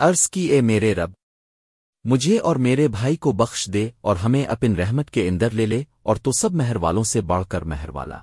عرض کی، اے میرے رب، مجھے اور میرے بھائی کو بخش دے اور ہمیں اپن رحمت کے اندر لے لے اور تو سب مہر والوں سے بڑھ کر مہر والا۔